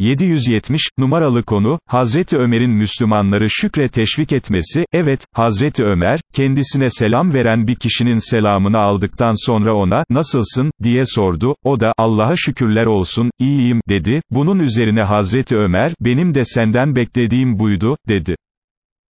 770, numaralı konu, Hazreti Ömer'in Müslümanları şükre teşvik etmesi, evet, Hazreti Ömer, kendisine selam veren bir kişinin selamını aldıktan sonra ona, nasılsın, diye sordu, o da, Allah'a şükürler olsun, iyiyim, dedi, bunun üzerine Hazreti Ömer, benim de senden beklediğim buydu, dedi.